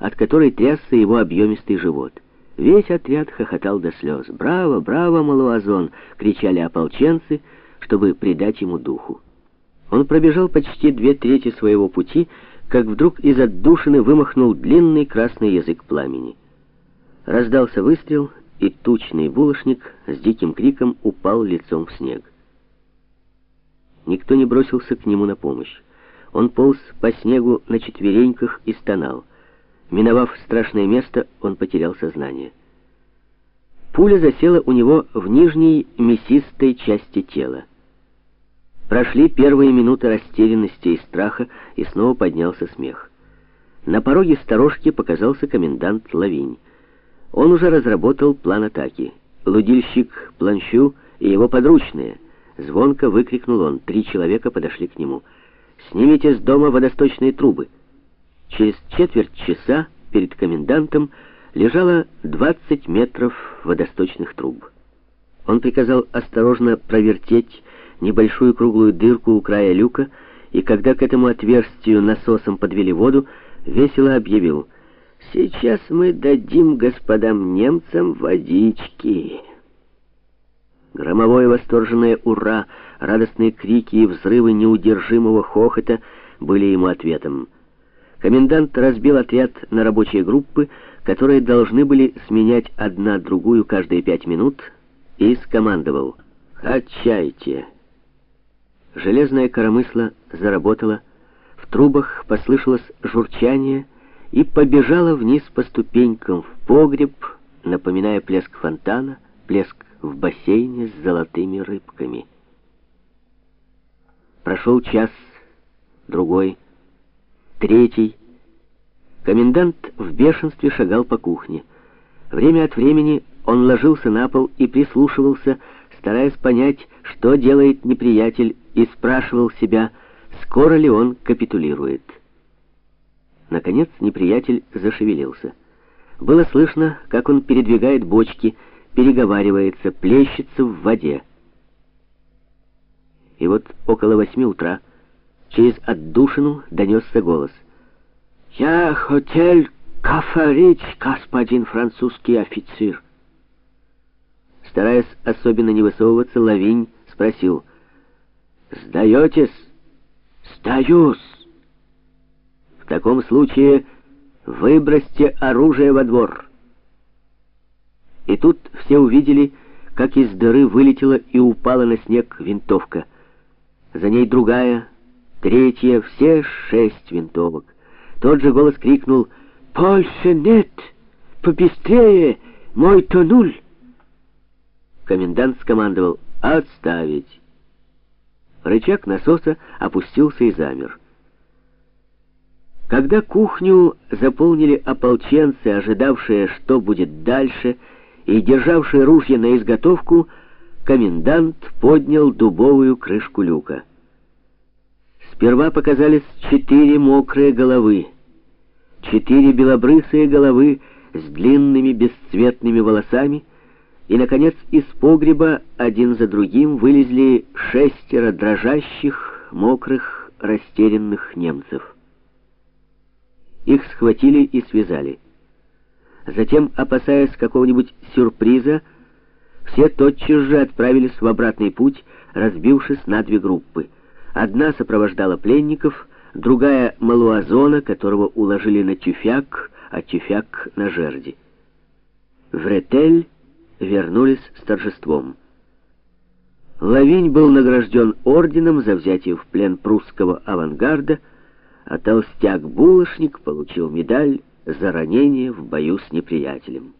от которой трясся его объемистый живот. Весь отряд хохотал до слез. «Браво, браво, Малуазон!» — кричали ополченцы, чтобы придать ему духу. Он пробежал почти две трети своего пути, как вдруг из отдушины вымахнул длинный красный язык пламени. Раздался выстрел, и тучный булочник с диким криком упал лицом в снег. Никто не бросился к нему на помощь. Он полз по снегу на четвереньках и стонал. Миновав страшное место, он потерял сознание. Пуля засела у него в нижней мясистой части тела. Прошли первые минуты растерянности и страха, и снова поднялся смех. На пороге сторожки показался комендант Лавинь. Он уже разработал план атаки. Лудильщик Планщу и его подручные. Звонко выкрикнул он. Три человека подошли к нему. «Снимите с дома водосточные трубы». Через четверть часа перед комендантом лежало 20 метров водосточных труб. Он приказал осторожно провертеть небольшую круглую дырку у края люка, и когда к этому отверстию насосом подвели воду, весело объявил «Сейчас мы дадим господам немцам водички». Громовое восторженное «Ура!», радостные крики и взрывы неудержимого хохота были ему ответом. Комендант разбил отряд на рабочие группы, которые должны были сменять одна другую каждые пять минут, и скомандовал «Качайте!». Железная коромысла заработала, в трубах послышалось журчание и побежала вниз по ступенькам в погреб, напоминая плеск фонтана, плеск в бассейне с золотыми рыбками. Прошел час, другой, третий. Комендант в бешенстве шагал по кухне. Время от времени он ложился на пол и прислушивался, стараясь понять, что делает неприятель, и спрашивал себя, скоро ли он капитулирует. Наконец неприятель зашевелился. Было слышно, как он передвигает бочки, переговаривается, плещется в воде. И вот около восьми утра через отдушину донесся голос. «Я хотел кафарить, господин французский офицер». Стараясь особенно не высовываться, Лавинь спросил, «Сдаетесь?» «Сдаюсь!» «В таком случае выбросьте оружие во двор». И тут все увидели, как из дыры вылетела и упала на снег винтовка. За ней другая, третья, все шесть винтовок. Тот же голос крикнул «Польше нет! Побыстрее! Мой тонуль!» Комендант скомандовал «Отставить!» Рычаг насоса опустился и замер. Когда кухню заполнили ополченцы, ожидавшие, что будет дальше, и державшие ружья на изготовку, комендант поднял дубовую крышку люка. Сперва показались четыре мокрые головы, четыре белобрысые головы с длинными бесцветными волосами, и, наконец, из погреба один за другим вылезли шестеро дрожащих, мокрых, растерянных немцев. Их схватили и связали. Затем, опасаясь какого-нибудь сюрприза, все тотчас же отправились в обратный путь, разбившись на две группы. Одна сопровождала пленников, другая — Малуазона, которого уложили на тюфяк, а тюфяк — на жерди. В Ретель вернулись с торжеством. Лавинь был награжден орденом за взятие в плен прусского авангарда, а толстяк-булочник получил медаль за ранение в бою с неприятелем.